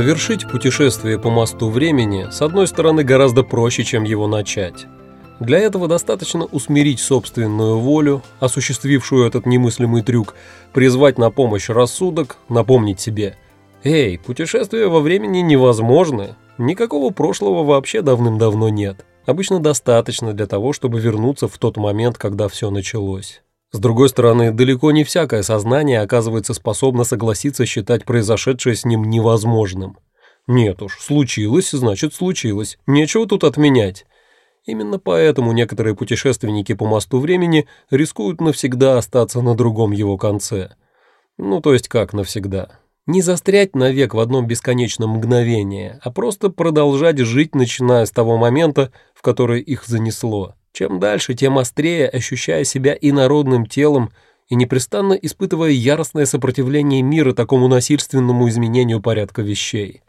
Завершить путешествие по мосту времени, с одной стороны, гораздо проще, чем его начать. Для этого достаточно усмирить собственную волю, осуществившую этот немыслимый трюк, призвать на помощь рассудок, напомнить себе «Эй, путешествия во времени невозможны, никакого прошлого вообще давным-давно нет. Обычно достаточно для того, чтобы вернуться в тот момент, когда все началось». С другой стороны, далеко не всякое сознание оказывается способно согласиться считать произошедшее с ним невозможным. Нет уж, случилось, значит случилось, нечего тут отменять. Именно поэтому некоторые путешественники по мосту времени рискуют навсегда остаться на другом его конце. Ну, то есть как навсегда? Не застрять навек в одном бесконечном мгновении, а просто продолжать жить, начиная с того момента, в который их занесло. Чем дальше, тем острее, ощущая себя инородным телом и непрестанно испытывая яростное сопротивление мира такому насильственному изменению порядка вещей.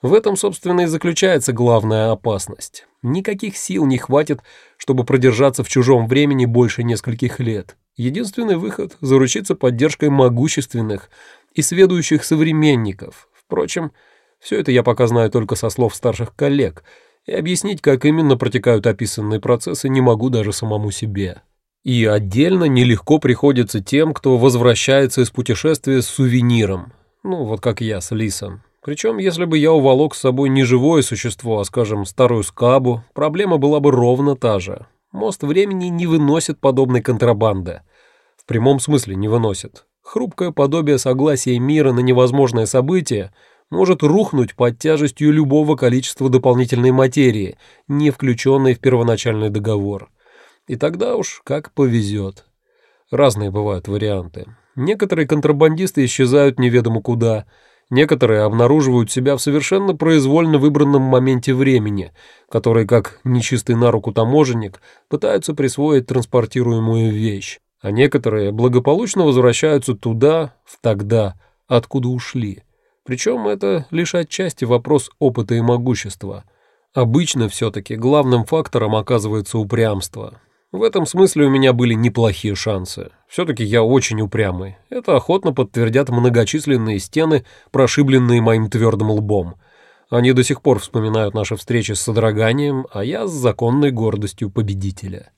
В этом, собственно, и заключается главная опасность. Никаких сил не хватит, чтобы продержаться в чужом времени больше нескольких лет. Единственный выход – заручиться поддержкой могущественных и сведущих современников. Впрочем, все это я пока знаю только со слов старших коллег – и объяснить, как именно протекают описанные процессы, не могу даже самому себе. И отдельно нелегко приходится тем, кто возвращается из путешествия с сувениром, ну вот как я с Лисом. Причем, если бы я уволок с собой не живое существо, а, скажем, старую скабу, проблема была бы ровно та же. Мост времени не выносит подобной контрабанды. В прямом смысле не выносит. Хрупкое подобие согласия мира на невозможное событие — может рухнуть под тяжестью любого количества дополнительной материи, не включенной в первоначальный договор. И тогда уж как повезет. Разные бывают варианты. Некоторые контрабандисты исчезают неведомо куда, некоторые обнаруживают себя в совершенно произвольно выбранном моменте времени, который, как нечистый на руку таможенник, пытаются присвоить транспортируемую вещь, а некоторые благополучно возвращаются туда, в тогда, откуда ушли. Причем это лишь отчасти вопрос опыта и могущества. Обычно все-таки главным фактором оказывается упрямство. В этом смысле у меня были неплохие шансы. Все-таки я очень упрямый. Это охотно подтвердят многочисленные стены, прошибленные моим твердым лбом. Они до сих пор вспоминают наши встречи с содроганием, а я с законной гордостью победителя.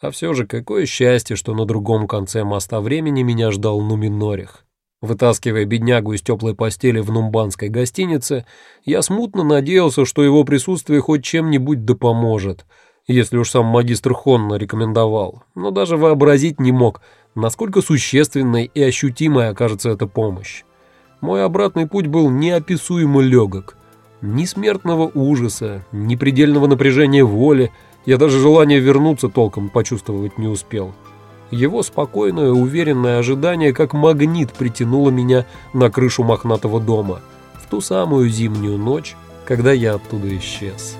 А все же какое счастье, что на другом конце моста времени меня ждал Нуминорих. Вытаскивая беднягу из теплой постели в нумбанской гостинице, я смутно надеялся, что его присутствие хоть чем-нибудь да поможет, если уж сам магистр Хонна рекомендовал, но даже вообразить не мог, насколько существенной и ощутимой окажется эта помощь. Мой обратный путь был неописуемо легок. Ни смертного ужаса, ни предельного напряжения воли, я даже желание вернуться толком почувствовать не успел. Его спокойное, уверенное ожидание как магнит притянуло меня на крышу мохнатого дома в ту самую зимнюю ночь, когда я оттуда исчез.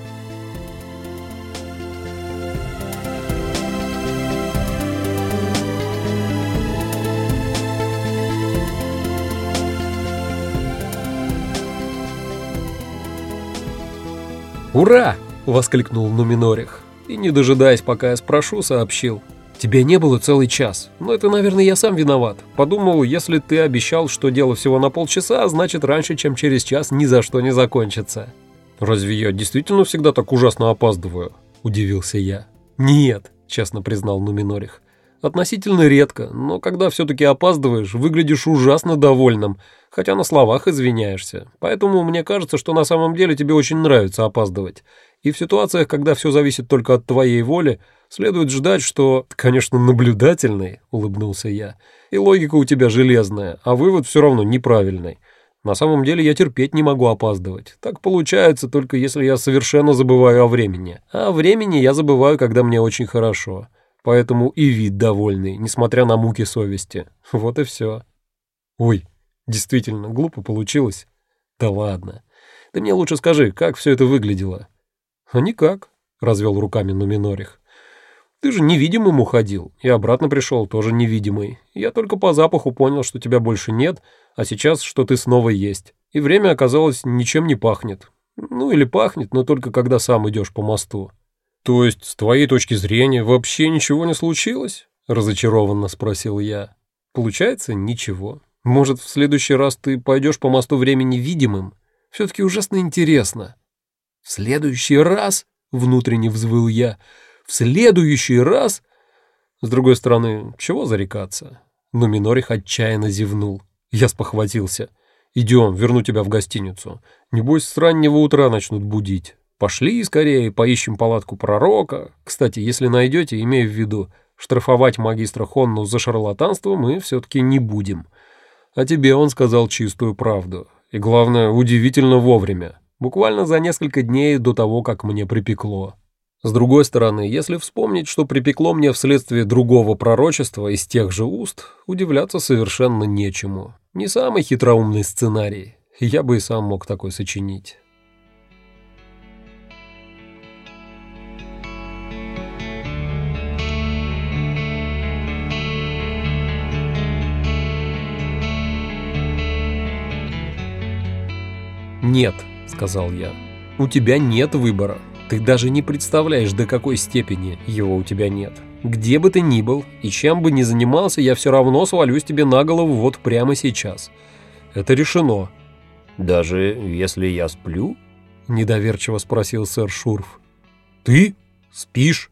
«Ура!» — воскликнул Нуминорих. И, не дожидаясь, пока я спрошу, сообщил — Тебя не было целый час. Но это, наверное, я сам виноват. Подумал, если ты обещал, что дело всего на полчаса, значит, раньше, чем через час, ни за что не закончится. Разве я действительно всегда так ужасно опаздываю? Удивился я. Нет, честно признал Нуминорих. Относительно редко, но когда все-таки опаздываешь, выглядишь ужасно довольным, хотя на словах извиняешься. Поэтому мне кажется, что на самом деле тебе очень нравится опаздывать. И в ситуациях, когда все зависит только от твоей воли, Следует ждать, что, конечно, наблюдательный, улыбнулся я. И логика у тебя железная, а вывод все равно неправильный. На самом деле я терпеть не могу опаздывать. Так получается только если я совершенно забываю о времени. А о времени я забываю, когда мне очень хорошо. Поэтому и вид довольный, несмотря на муки совести. Вот и все. Ой, действительно, глупо получилось. Да ладно. Ты мне лучше скажи, как все это выглядело? А никак, развел руками Нуминорих. Ты же невидимым уходил, и обратно пришел тоже невидимый. Я только по запаху понял, что тебя больше нет, а сейчас, что ты снова есть. И время, оказалось, ничем не пахнет. Ну или пахнет, но только когда сам идешь по мосту. То есть, с твоей точки зрения, вообще ничего не случилось? Разочарованно спросил я. Получается, ничего. Может, в следующий раз ты пойдешь по мосту времени видимым? Все-таки ужасно интересно. Следующий раз, внутренне взвыл я, в следующий раз... С другой стороны, чего зарекаться? Но Минорих отчаянно зевнул. Я спохватился. «Идем, верну тебя в гостиницу. Небось, с раннего утра начнут будить. Пошли скорее, поищем палатку пророка. Кстати, если найдете, имея в виду, штрафовать магистра Хонну за шарлатанство мы все-таки не будем. А тебе он сказал чистую правду. И главное, удивительно вовремя. Буквально за несколько дней до того, как мне припекло. С другой стороны, если вспомнить, что припекло мне вследствие другого пророчества из тех же уст, удивляться совершенно нечему. Не самый хитроумный сценарий. Я бы и сам мог такой сочинить. «Нет», — сказал я, — «у тебя нет выбора. Ты даже не представляешь, до какой степени его у тебя нет. Где бы ты ни был и чем бы ни занимался, я все равно свалюсь тебе на голову вот прямо сейчас. Это решено». «Даже если я сплю?» — недоверчиво спросил сэр Шурф. «Ты? Спишь?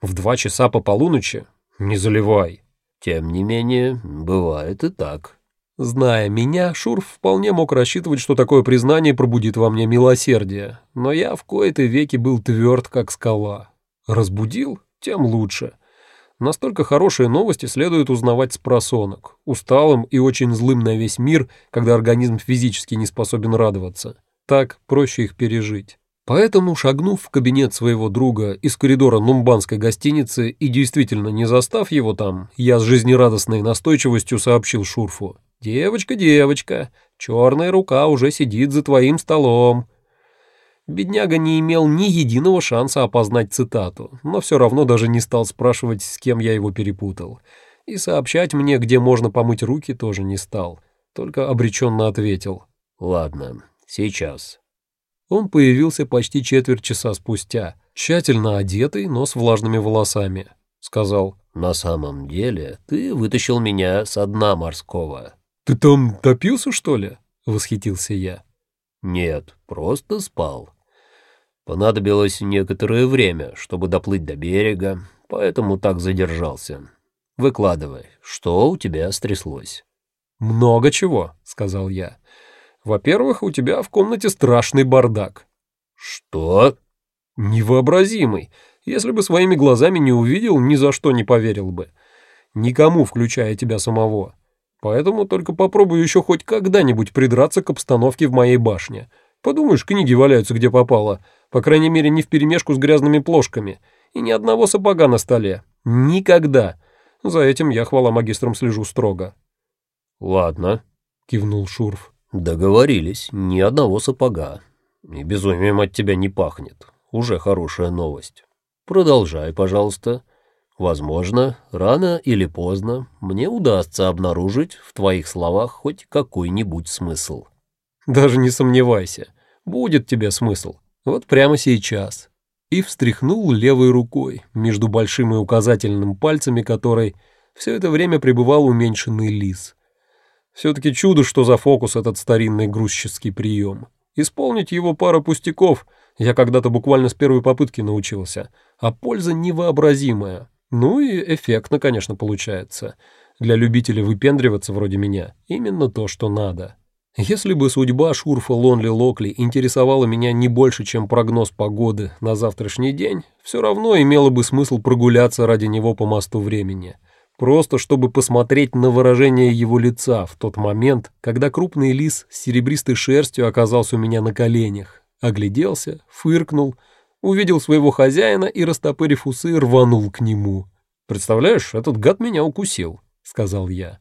В два часа по полуночи? Не заливай». «Тем не менее, бывает и так». Зная меня, Шурф вполне мог рассчитывать, что такое признание пробудит во мне милосердие, но я в кои-то веки был тверд, как скала. Разбудил? Тем лучше. Настолько хорошие новости следует узнавать с просонок, усталым и очень злым на весь мир, когда организм физически не способен радоваться. Так проще их пережить. Поэтому, шагнув в кабинет своего друга из коридора Нумбанской гостиницы и действительно не застав его там, я с жизнерадостной настойчивостью сообщил Шурфу. «Девочка, девочка, черная рука уже сидит за твоим столом». Бедняга не имел ни единого шанса опознать цитату, но все равно даже не стал спрашивать, с кем я его перепутал. И сообщать мне, где можно помыть руки, тоже не стал. Только обреченно ответил. «Ладно, сейчас». Он появился почти четверть часа спустя, тщательно одетый, но с влажными волосами. Сказал, «На самом деле ты вытащил меня со дна морского». «Ты там топился, что ли?» — восхитился я. «Нет, просто спал. Понадобилось некоторое время, чтобы доплыть до берега, поэтому так задержался. Выкладывай, что у тебя стряслось?» «Много чего», — сказал я. «Во-первых, у тебя в комнате страшный бардак». «Что?» «Невообразимый. Если бы своими глазами не увидел, ни за что не поверил бы. Никому, включая тебя самого. Поэтому только попробую еще хоть когда-нибудь придраться к обстановке в моей башне. Подумаешь, книги валяются где попало, по крайней мере не вперемешку с грязными плошками, и ни одного сапога на столе. Никогда. За этим я, хвала магистрам, слежу строго. «Ладно», — кивнул Шурф. «Договорились, ни одного сапога. И безумием от тебя не пахнет. Уже хорошая новость. Продолжай, пожалуйста». Возможно, рано или поздно мне удастся обнаружить в твоих словах хоть какой-нибудь смысл. Даже не сомневайся, будет тебе смысл. Вот прямо сейчас. И встряхнул левой рукой, между большим и указательным пальцами которой все это время пребывал уменьшенный лис. Все-таки чудо, что за фокус этот старинный грузческий прием. Исполнить его пара пустяков я когда-то буквально с первой попытки научился, а польза невообразимая. Ну и эффектно, конечно, получается. Для любителей выпендриваться вроде меня именно то, что надо. Если бы судьба Шурфа Лонли Локли интересовала меня не больше, чем прогноз погоды на завтрашний день, все равно имело бы смысл прогуляться ради него по мосту времени. Просто чтобы посмотреть на выражение его лица в тот момент, когда крупный лис с серебристой шерстью оказался у меня на коленях. Огляделся, фыркнул — увидел своего хозяина и, растопырив усы, рванул к нему. «Представляешь, этот гад меня укусил», — сказал я.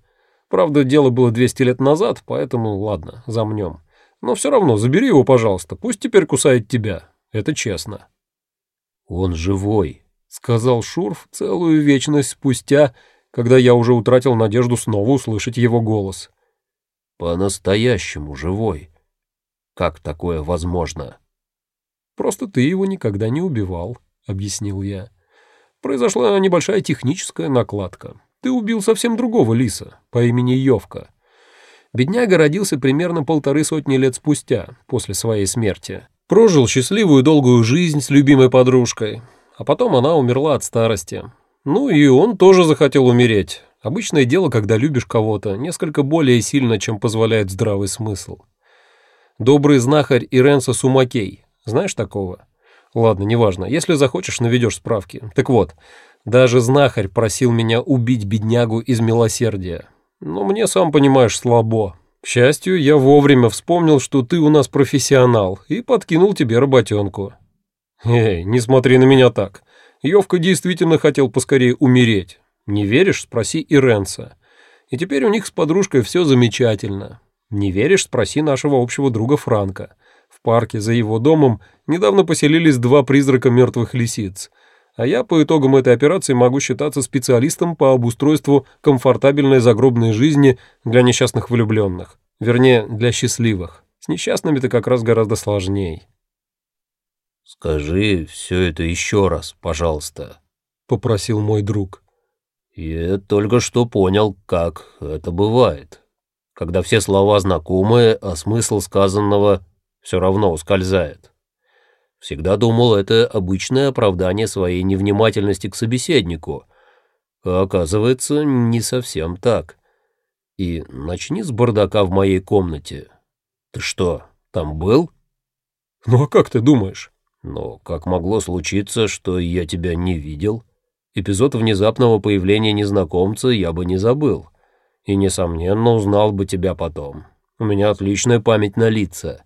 «Правда, дело было 200 лет назад, поэтому ладно, замнем. Но все равно забери его, пожалуйста, пусть теперь кусает тебя. Это честно». «Он живой», — сказал Шурф целую вечность спустя, когда я уже утратил надежду снова услышать его голос. «По-настоящему живой. Как такое возможно?» Просто ты его никогда не убивал», — объяснил я. «Произошла небольшая техническая накладка. Ты убил совсем другого лиса по имени Йовка. Бедняга родился примерно полторы сотни лет спустя, после своей смерти. Прожил счастливую долгую жизнь с любимой подружкой, а потом она умерла от старости. Ну и он тоже захотел умереть. Обычное дело, когда любишь кого-то, несколько более сильно, чем позволяет здравый смысл. Добрый знахарь Иренса Сумакей. Знаешь такого? Ладно, неважно. Если захочешь, наведешь справки. Так вот, даже знахарь просил меня убить беднягу из милосердия. Но мне, сам понимаешь, слабо. К счастью, я вовремя вспомнил, что ты у нас профессионал, и подкинул тебе работенку. Эй, не смотри на меня так. Йовка действительно хотел поскорее умереть. Не веришь? Спроси Иренса. И теперь у них с подружкой все замечательно. Не веришь? Спроси нашего общего друга Франка. В парке за его домом недавно поселились два призрака мертвых лисиц. А я по итогам этой операции могу считаться специалистом по обустройству комфортабельной загробной жизни для несчастных влюбленных. Вернее, для счастливых. С несчастными-то как раз гораздо сложней. «Скажи все это еще раз, пожалуйста», — попросил мой друг. «Я только что понял, как это бывает, когда все слова знакомые, а смысл сказанного все равно ускользает. Всегда думал, это обычное оправдание своей невнимательности к собеседнику, а оказывается, не совсем так. И начни с бардака в моей комнате. Ты что, там был? Ну а как ты думаешь? Но как могло случиться, что я тебя не видел? Эпизод внезапного появления незнакомца я бы не забыл. И, несомненно, узнал бы тебя потом. У меня отличная память на лица.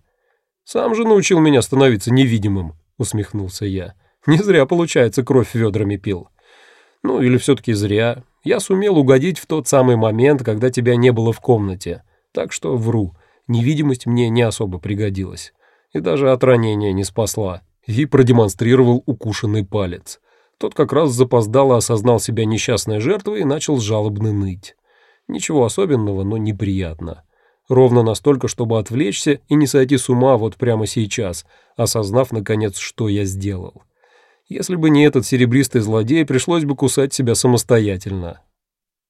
Сам же научил меня становиться невидимым, усмехнулся я. Не зря, получается, кровь ведрами пил. Ну, или все-таки зря. Я сумел угодить в тот самый момент, когда тебя не было в комнате. Так что вру. Невидимость мне не особо пригодилась. И даже от ранения не спасла. И продемонстрировал укушенный палец. Тот как раз запоздало осознал себя несчастной жертвой и начал жалобно ныть. Ничего особенного, но неприятно. Ровно настолько, чтобы отвлечься и не сойти с ума вот прямо сейчас, осознав, наконец, что я сделал. Если бы не этот серебристый злодей, пришлось бы кусать себя самостоятельно.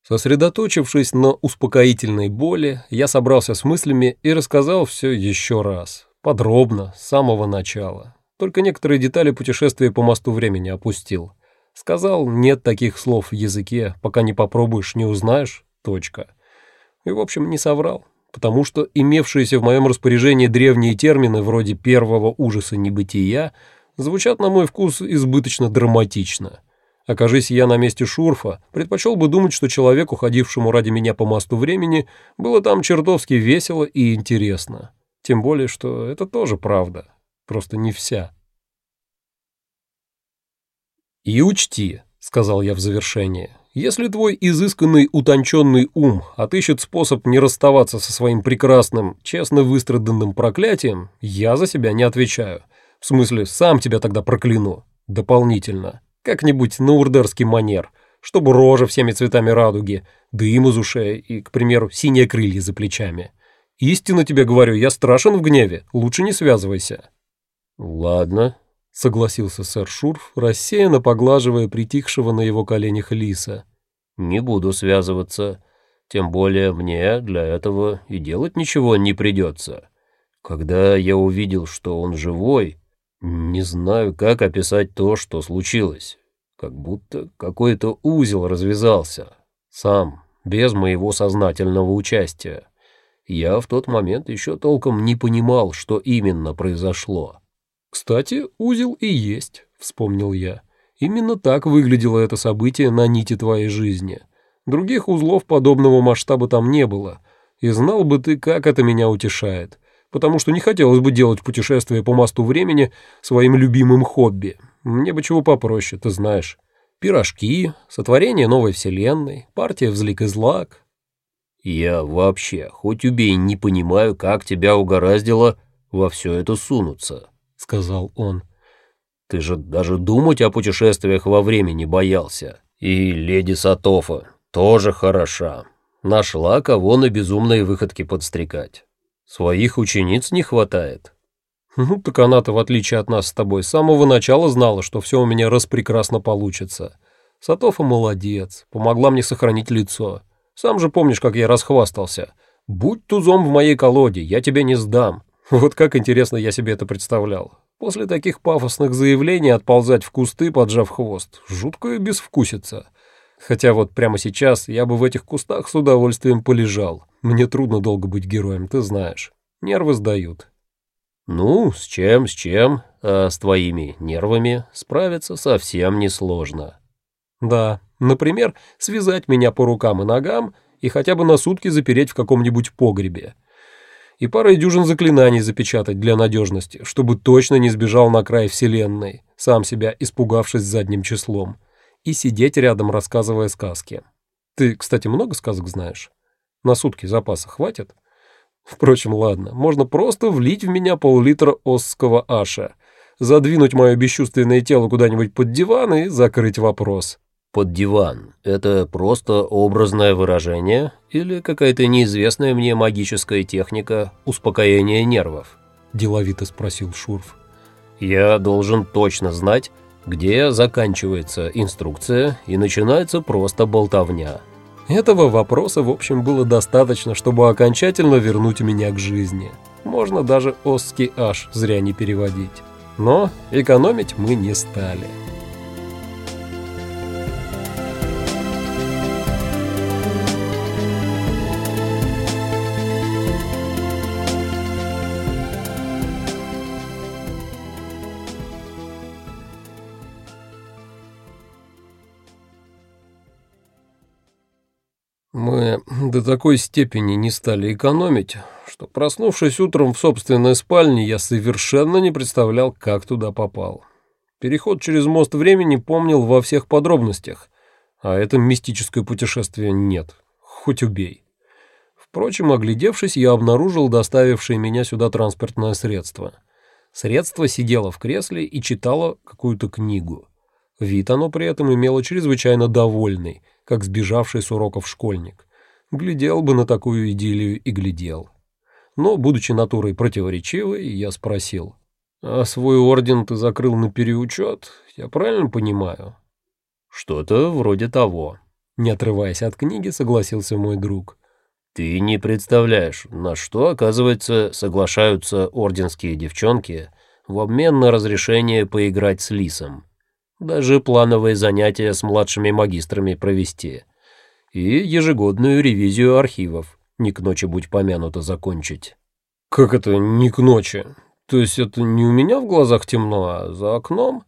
Сосредоточившись на успокоительной боли, я собрался с мыслями и рассказал все еще раз, подробно, с самого начала. Только некоторые детали путешествия по мосту времени опустил. Сказал, нет таких слов в языке, пока не попробуешь, не узнаешь, точка. И, в общем, не соврал, потому что имевшиеся в моем распоряжении древние термины вроде первого ужаса небытия звучат, на мой вкус, избыточно драматично. Окажись я на месте Шурфа, предпочел бы думать, что человеку, ходившему ради меня по мосту времени, было там чертовски весело и интересно. Тем более, что это тоже правда просто не вся. «И учти», — сказал я в завершение, — «если твой изысканный утонченный ум отыщет способ не расставаться со своим прекрасным, честно выстраданным проклятием, я за себя не отвечаю. В смысле, сам тебя тогда прокляну. Дополнительно. Как-нибудь на урдерский манер, чтобы рожа всеми цветами радуги, дым из ушей и, к примеру, синие крылья за плечами. Истинно тебе говорю, я страшен в гневе, лучше не связывайся». «Ладно», — согласился сэр Шурф, рассеянно поглаживая притихшего на его коленях лиса. «Не буду связываться. Тем более мне для этого и делать ничего не придется. Когда я увидел, что он живой, не знаю, как описать то, что случилось. Как будто какой-то узел развязался. Сам, без моего сознательного участия. Я в тот момент еще толком не понимал, что именно произошло. «Кстати, узел и есть», — вспомнил я. «Именно так выглядело это событие на нити твоей жизни. Других узлов подобного масштаба там не было. И знал бы ты, как это меня утешает. Потому что не хотелось бы делать путешествие по мосту времени своим любимым хобби. Мне бы чего попроще, ты знаешь. Пирожки, сотворение новой вселенной, партия взлик и злак». «Я вообще, хоть убей, не понимаю, как тебя угораздило во все это сунуться». — сказал он. «Ты же даже думать о путешествиях во времени боялся. И леди Сатофа тоже хороша. Нашла кого на безумные выходки подстрекать. Своих учениц не хватает». «Ну, так она-то, в отличие от нас с тобой, с самого начала знала, что все у меня распрекрасно получится. Сатофа молодец, помогла мне сохранить лицо. Сам же помнишь, как я расхвастался. «Будь тузом в моей колоде, я тебя не сдам». Вот как интересно я себе это представлял. После таких пафосных заявлений отползать в кусты, поджав хвост, жуткая безвкусица. Хотя вот прямо сейчас я бы в этих кустах с удовольствием полежал. Мне трудно долго быть героем, ты знаешь. Нервы сдают. Ну, с чем, с чем, а с твоими нервами справиться совсем несложно. Да, например, связать меня по рукам и ногам и хотя бы на сутки запереть в каком-нибудь погребе. И парой дюжин заклинаний запечатать для надежности, чтобы точно не сбежал на край вселенной, сам себя испугавшись задним числом и сидеть рядом, рассказывая сказки. Ты, кстати, много сказок знаешь? На сутки запаса хватит? Впрочем, ладно, можно просто влить в меня пол-литра осского аша, задвинуть мое бесчувственное тело куда-нибудь под диван и закрыть вопрос. Под диван — это просто образное выражение или какая-то неизвестная мне магическая техника успокоения нервов? Деловито спросил Шурф. Я должен точно знать, где заканчивается инструкция и начинается просто болтовня. Этого вопроса, в общем, было достаточно, чтобы окончательно вернуть меня к жизни. Можно даже «Осский аж» зря не переводить. Но экономить мы не стали. До такой степени не стали экономить, что, проснувшись утром в собственной спальне, я совершенно не представлял, как туда попал. Переход через мост времени помнил во всех подробностях, а это мистическое путешествие нет, хоть убей. Впрочем, оглядевшись, я обнаружил доставившее меня сюда транспортное средство. Средство сидело в кресле и читало какую-то книгу. Вид оно при этом имело чрезвычайно довольный — как сбежавший с уроков школьник. Глядел бы на такую идиллию и глядел. Но, будучи натурой противоречивой, я спросил, «А свой орден ты закрыл на переучет? Я правильно понимаю?» «Что-то вроде того», — не отрываясь от книги, согласился мой друг. «Ты не представляешь, на что, оказывается, соглашаются орденские девчонки в обмен на разрешение поиграть с лисом даже плановые занятия с младшими магистрами провести и ежегодную ревизию архивов, не к ночи будь помянуто, закончить. «Как это не к ночи? То есть это не у меня в глазах темно, а за окном?»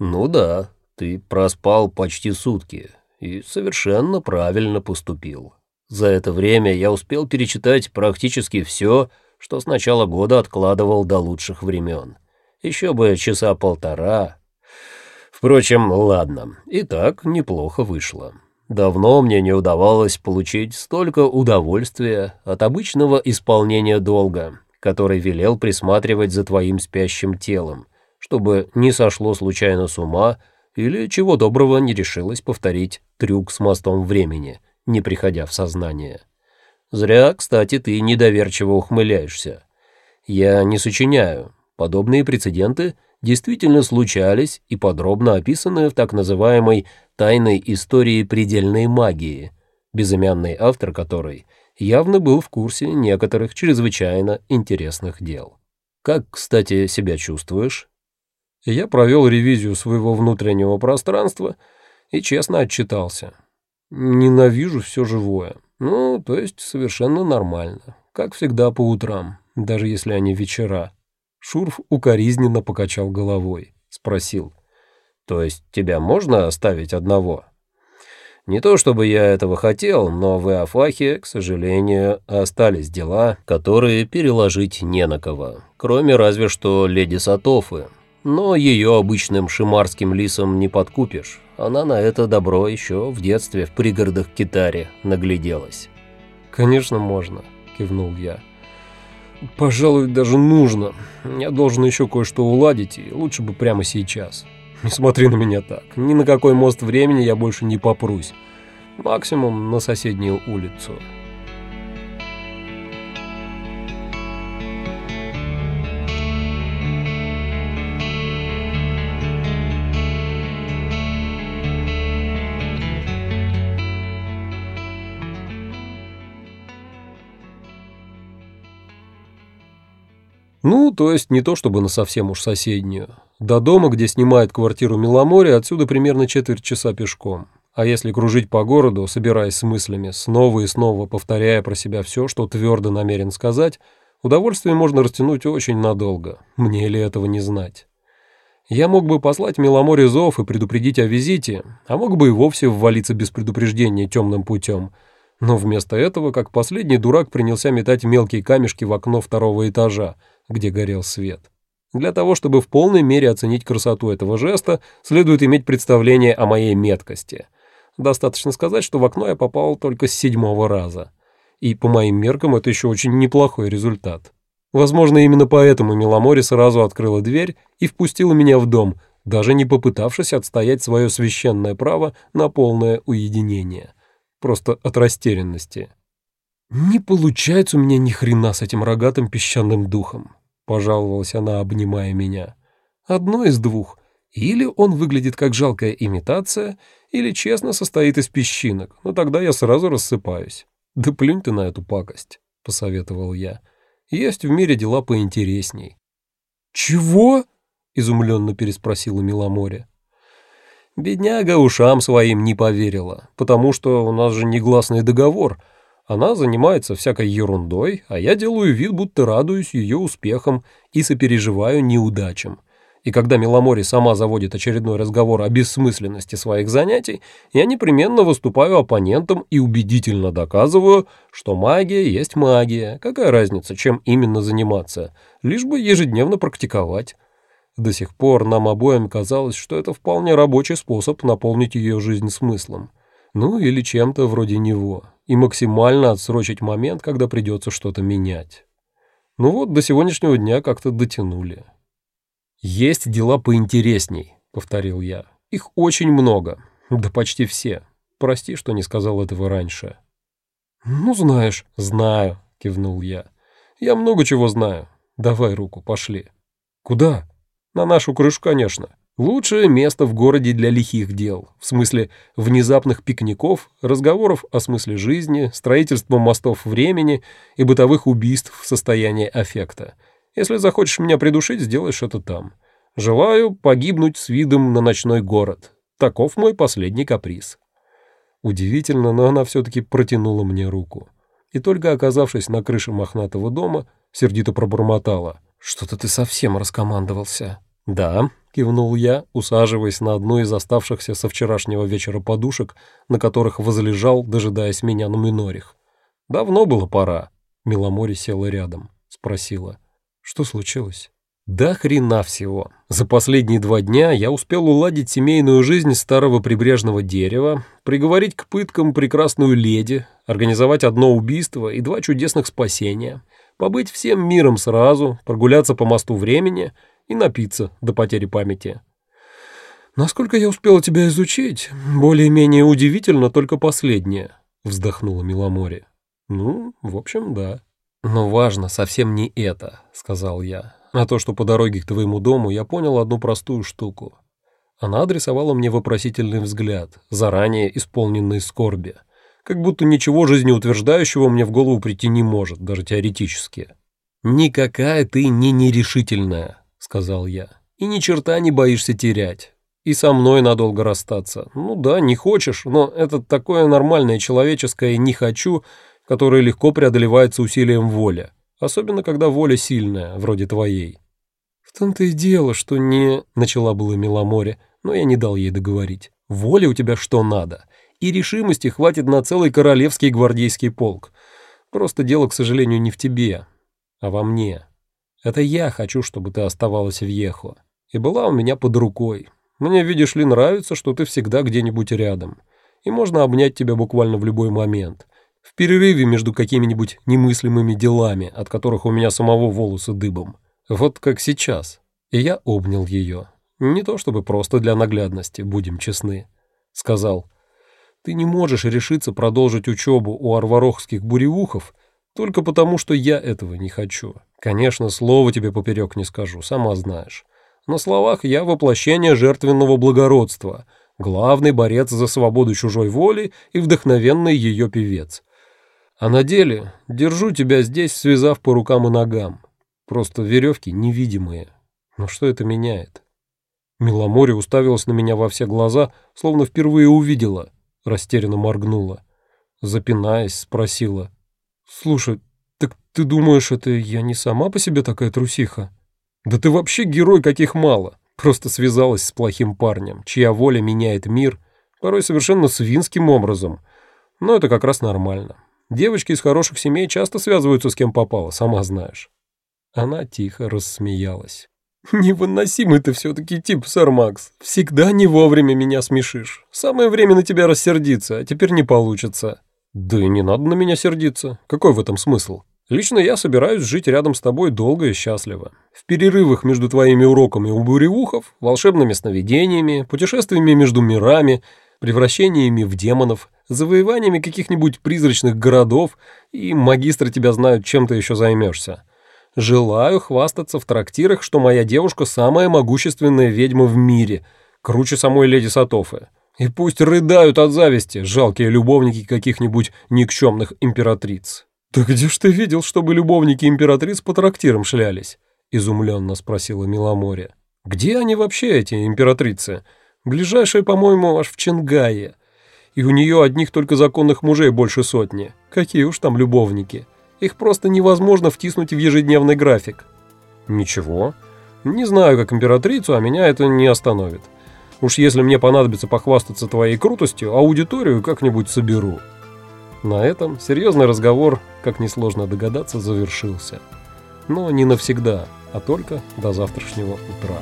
«Ну да, ты проспал почти сутки и совершенно правильно поступил. За это время я успел перечитать практически все, что с начала года откладывал до лучших времен. Еще бы часа полтора, Впрочем, ладно, и так неплохо вышло. Давно мне не удавалось получить столько удовольствия от обычного исполнения долга, который велел присматривать за твоим спящим телом, чтобы не сошло случайно с ума или чего доброго не решилось повторить трюк с мостом времени, не приходя в сознание. Зря, кстати, ты недоверчиво ухмыляешься. Я не сочиняю. Подобные прецеденты действительно случались и подробно описаны в так называемой «тайной истории предельной магии», безымянный автор которой явно был в курсе некоторых чрезвычайно интересных дел. Как, кстати, себя чувствуешь? Я провел ревизию своего внутреннего пространства и честно отчитался. Ненавижу все живое. Ну, то есть совершенно нормально. Как всегда по утрам, даже если они вечера. Шурф укоризненно покачал головой. Спросил. «То есть тебя можно оставить одного?» «Не то чтобы я этого хотел, но в Иофахе, к сожалению, остались дела, которые переложить не на кого, кроме разве что леди Сатофы. Но ее обычным шимарским лисом не подкупишь. Она на это добро еще в детстве в пригородах Китаре нагляделась». «Конечно можно», — кивнул я. Пожалуй, даже нужно. Я должен еще кое-что уладить, и лучше бы прямо сейчас. Не смотри на меня так. Ни на какой мост времени я больше не попрусь. Максимум на соседнюю улицу. Ну, то есть не то чтобы на совсем уж соседнюю. До дома, где снимает квартиру Миломоре, отсюда примерно четверть часа пешком. А если кружить по городу, собираясь с мыслями, снова и снова повторяя про себя все, что твердо намерен сказать, удовольствие можно растянуть очень надолго. Мне ли этого не знать? Я мог бы послать Миломоре зов и предупредить о визите, а мог бы и вовсе ввалиться без предупреждения темным путем. Но вместо этого, как последний дурак, принялся метать мелкие камешки в окно второго этажа, где горел свет. Для того, чтобы в полной мере оценить красоту этого жеста, следует иметь представление о моей меткости. Достаточно сказать, что в окно я попал только с седьмого раза. И по моим меркам это еще очень неплохой результат. Возможно, именно поэтому Миломори сразу открыла дверь и впустила меня в дом, даже не попытавшись отстоять свое священное право на полное уединение. Просто от растерянности. «Не получается у меня ни хрена с этим рогатым песчаным духом», — пожаловалась она, обнимая меня. «Одно из двух. Или он выглядит как жалкая имитация, или честно состоит из песчинок, но тогда я сразу рассыпаюсь». «Да плюнь ты на эту пакость», — посоветовал я. «Есть в мире дела поинтересней». «Чего?» — изумленно переспросила Миломоре. Бедняга ушам своим не поверила, потому что у нас же негласный договор — она занимается всякой ерундой, а я делаю вид, будто радуюсь ее успехам и сопереживаю неудачам. И когда Меломори сама заводит очередной разговор о бессмысленности своих занятий, я непременно выступаю оппонентом и убедительно доказываю, что магия есть магия. Какая разница, чем именно заниматься, лишь бы ежедневно практиковать. До сих пор нам обоим казалось, что это вполне рабочий способ наполнить ее жизнь смыслом. Ну или чем-то вроде него и максимально отсрочить момент, когда придется что-то менять. Ну вот, до сегодняшнего дня как-то дотянули. «Есть дела поинтересней», — повторил я. «Их очень много, да почти все. Прости, что не сказал этого раньше». «Ну, знаешь». «Знаю», — кивнул я. «Я много чего знаю. Давай руку, пошли». «Куда?» «На нашу крышу, конечно». Лучшее место в городе для лихих дел, в смысле внезапных пикников, разговоров о смысле жизни, строительства мостов времени и бытовых убийств в состоянии аффекта. Если захочешь меня придушить, сделаешь это там. Желаю погибнуть с видом на ночной город. Таков мой последний каприз. Удивительно, но она все-таки протянула мне руку. И только оказавшись на крыше мохнатого дома, сердито пробормотала. «Что-то ты совсем раскомандовался». «Да», кивнул я, усаживаясь на одну из оставшихся со вчерашнего вечера подушек, на которых возлежал, дожидаясь меня на минорих. Давно было пора. Миломори села рядом, спросила. Что случилось? Да хрена всего. За последние два дня я успел уладить семейную жизнь старого прибрежного дерева, приговорить к пыткам прекрасную леди, организовать одно убийство и два чудесных спасения, побыть всем миром сразу, прогуляться по мосту времени — и напиться до потери памяти. «Насколько я успела тебя изучить, более-менее удивительно только последнее», — вздохнула Миломори. «Ну, в общем, да». «Но важно совсем не это», — сказал я. «А то, что по дороге к твоему дому я понял одну простую штуку». Она адресовала мне вопросительный взгляд, заранее исполненный скорби, как будто ничего жизнеутверждающего мне в голову прийти не может, даже теоретически. «Никакая ты не нерешительная», сказал я. «И ни черта не боишься терять. И со мной надолго расстаться. Ну да, не хочешь, но это такое нормальное человеческое «не хочу», которое легко преодолевается усилием воли. Особенно, когда воля сильная, вроде твоей». «В том-то и дело, что не...» — начала было Миломоре, но я не дал ей договорить. «Воля у тебя что надо, и решимости хватит на целый королевский гвардейский полк. Просто дело, к сожалению, не в тебе, а во мне». Это я хочу, чтобы ты оставалась в Ехо. И была у меня под рукой. Мне, видишь ли, нравится, что ты всегда где-нибудь рядом. И можно обнять тебя буквально в любой момент. В перерыве между какими-нибудь немыслимыми делами, от которых у меня самого волосы дыбом. Вот как сейчас. И я обнял ее. Не то чтобы просто для наглядности, будем честны. Сказал, ты не можешь решиться продолжить учебу у арварохских буревухов, только потому, что я этого не хочу. Конечно, слова тебе поперек не скажу, сама знаешь. На словах я воплощение жертвенного благородства, главный борец за свободу чужой воли и вдохновенный ее певец. А на деле держу тебя здесь, связав по рукам и ногам. Просто веревки невидимые. Но что это меняет? Миломоре уставилась на меня во все глаза, словно впервые увидела, растерянно моргнула. Запинаясь, спросила. «Слушай, так ты думаешь, это я не сама по себе такая трусиха?» «Да ты вообще герой, каких мало!» Просто связалась с плохим парнем, чья воля меняет мир, порой совершенно свинским образом. Но это как раз нормально. Девочки из хороших семей часто связываются с кем попало, сама знаешь. Она тихо рассмеялась. «Невыносимый ты все-таки тип, сэр Макс. Всегда не вовремя меня смешишь. Самое время на тебя рассердиться, а теперь не получится». «Да и не надо на меня сердиться. Какой в этом смысл? Лично я собираюсь жить рядом с тобой долго и счастливо. В перерывах между твоими уроками у буревухов, волшебными сновидениями, путешествиями между мирами, превращениями в демонов, завоеваниями каких-нибудь призрачных городов, и магистры тебя знают, чем ты еще займешься». Желаю хвастаться в трактирах, что моя девушка самая могущественная ведьма в мире, круче самой леди Сатофы. И пусть рыдают от зависти жалкие любовники каких-нибудь никчемных императриц. «Да где ж ты видел, чтобы любовники императриц по трактирам шлялись?» — изумленно спросила Миломорья. «Где они вообще, эти императрицы? Ближайшая, по-моему, аж в Ченгае. И у нее одних только законных мужей больше сотни. Какие уж там любовники». Их просто невозможно втиснуть в ежедневный график. Ничего. Не знаю, как императрицу, а меня это не остановит. Уж если мне понадобится похвастаться твоей крутостью, аудиторию как-нибудь соберу. На этом серьезный разговор, как несложно догадаться, завершился. Но не навсегда, а только до завтрашнего утра.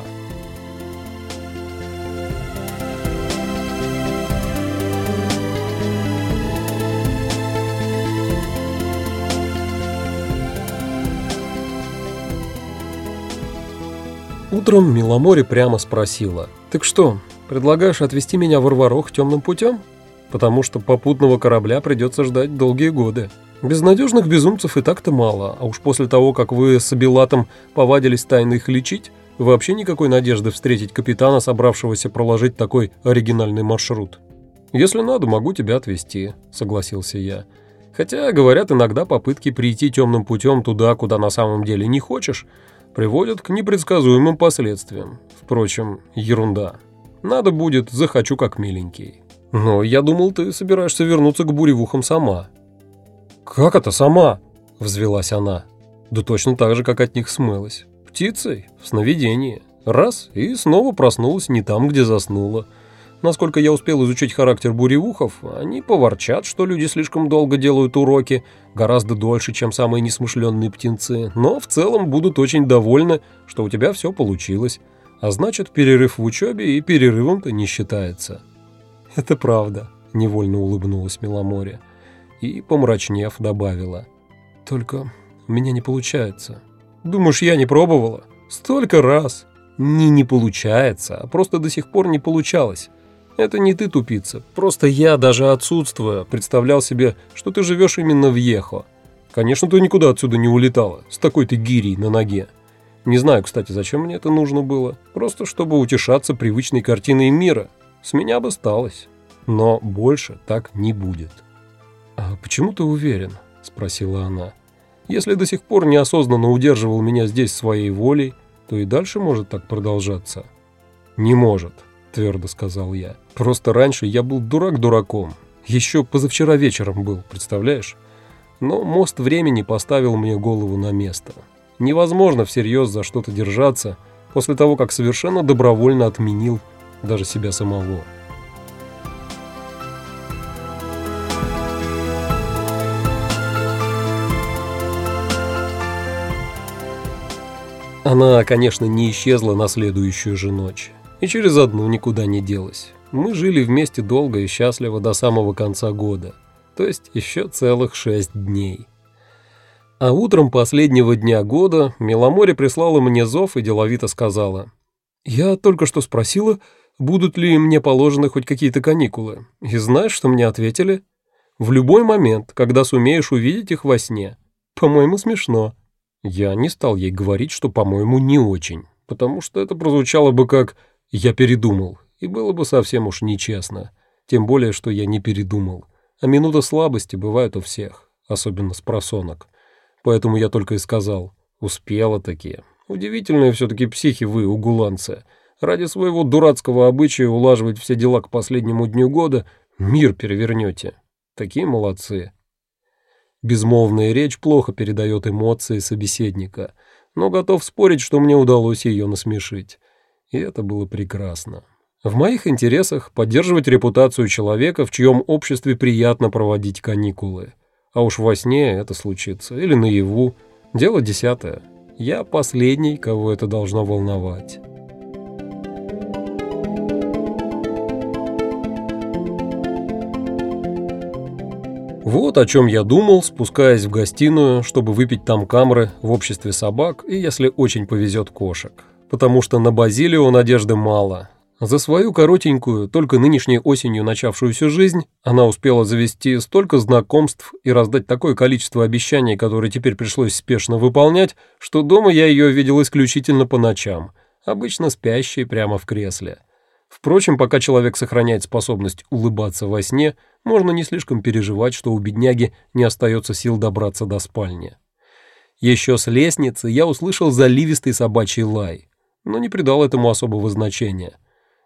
Утром Миломоре прямо спросила. «Так что, предлагаешь отвезти меня в Арварох темным путем? Потому что попутного корабля придется ждать долгие годы. Безнадежных безумцев и так-то мало, а уж после того, как вы с Абилатом повадились тайно их лечить, вообще никакой надежды встретить капитана, собравшегося проложить такой оригинальный маршрут. Если надо, могу тебя отвезти», — согласился я. Хотя, говорят, иногда попытки прийти темным путем туда, куда на самом деле не хочешь — приводят к непредсказуемым последствиям. Впрочем, ерунда. Надо будет, захочу как миленький. Но я думал, ты собираешься вернуться к буревухам сама. Как это сама? Взвелась она. Да точно так же, как от них смылась. Птицей, в сновидении. Раз, и снова проснулась не там, где заснула. Насколько я успел изучить характер буревухов, они поворчат, что люди слишком долго делают уроки, гораздо дольше, чем самые несмышленные птенцы, но в целом будут очень довольны, что у тебя все получилось. А значит, перерыв в учебе и перерывом-то не считается. Это правда, невольно улыбнулась Миломоре и, помрачнев, добавила. Только у меня не получается. Думаешь, я не пробовала? Столько раз. Не не получается, а просто до сих пор не получалось. Это не ты тупица, просто я, даже отсутствуя, представлял себе, что ты живешь именно в Ехо. Конечно, ты никуда отсюда не улетала, с такой ты гирей на ноге. Не знаю, кстати, зачем мне это нужно было. Просто чтобы утешаться привычной картиной мира. С меня бы сталось. Но больше так не будет. «А почему ты уверен?» – спросила она. «Если до сих пор неосознанно удерживал меня здесь своей волей, то и дальше может так продолжаться». «Не может», – твердо сказал я. «Просто раньше я был дурак дураком. Еще позавчера вечером был, представляешь? Но мост времени поставил мне голову на место. Невозможно всерьез за что-то держаться после того, как совершенно добровольно отменил даже себя самого». Она, конечно, не исчезла на следующую же ночь и через одну никуда не делась. Мы жили вместе долго и счастливо до самого конца года, то есть еще целых шесть дней. А утром последнего дня года Меломоре прислала мне зов и деловито сказала. «Я только что спросила, будут ли мне положены хоть какие-то каникулы. И знаешь, что мне ответили? В любой момент, когда сумеешь увидеть их во сне. По-моему, смешно». Я не стал ей говорить, что, по-моему, не очень, потому что это прозвучало бы как я передумал, и было бы совсем уж нечестно. Тем более, что я не передумал. А минута слабости бывает у всех, особенно с просонок. Поэтому я только и сказал, Успела такие. Удивительные все-таки психи вы, угуланцы. Ради своего дурацкого обычая улаживать все дела к последнему дню года мир перевернете. Такие молодцы. Безмолвная речь плохо передает эмоции собеседника, но готов спорить, что мне удалось ее насмешить. И это было прекрасно. В моих интересах поддерживать репутацию человека, в чьем обществе приятно проводить каникулы. А уж во сне это случится, или наяву. Дело десятое. Я последний, кого это должно волновать. Вот о чем я думал, спускаясь в гостиную, чтобы выпить там камры в обществе собак и, если очень повезет, кошек. Потому что на Базилио надежды мало, за свою коротенькую, только нынешней осенью начавшуюся жизнь, она успела завести столько знакомств и раздать такое количество обещаний, которые теперь пришлось спешно выполнять, что дома я ее видел исключительно по ночам, обычно спящей прямо в кресле. Впрочем, пока человек сохраняет способность улыбаться во сне, можно не слишком переживать, что у бедняги не остается сил добраться до спальни. Еще с лестницы я услышал заливистый собачий лай, но не придал этому особого значения.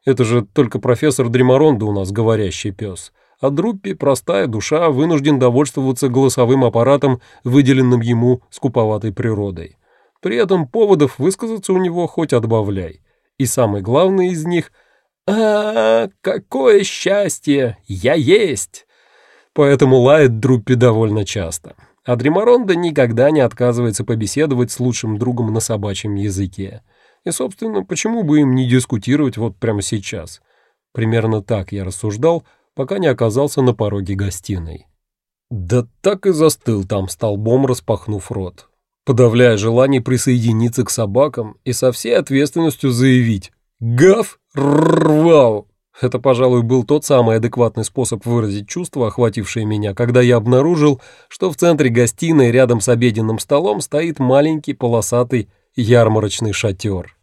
Это же только профессор Дремаронда у нас говорящий пес. А Друппи, простая душа, вынужден довольствоваться голосовым аппаратом, выделенным ему скуповатой природой. При этом поводов высказаться у него хоть отбавляй. И самый главный из них — «А, какое счастье! Я есть!» Поэтому лает Друппи довольно часто. А Дремаронда никогда не отказывается побеседовать с лучшим другом на собачьем языке. И, собственно, почему бы им не дискутировать вот прямо сейчас? Примерно так я рассуждал, пока не оказался на пороге гостиной. Да так и застыл там столбом, распахнув рот, подавляя желание присоединиться к собакам и со всей ответственностью заявить «Гав! Рвау!» Это, пожалуй, был тот самый адекватный способ выразить чувства, охватившие меня, когда я обнаружил, что в центре гостиной рядом с обеденным столом стоит маленький полосатый ярмарочный шатер.